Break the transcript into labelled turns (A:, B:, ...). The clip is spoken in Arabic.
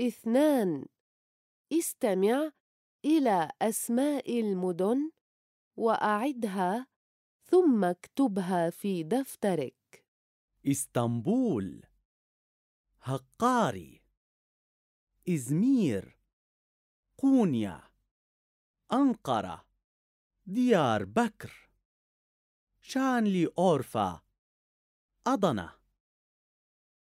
A: اثنان. استمع إلى أسماء المدن وأعدها ثم اكتبها في دفترك.
B: إسطنبول. هقاري. إزمير. قونيا. أنقرة. ديار بكر. شانلي أورفا. أضنة.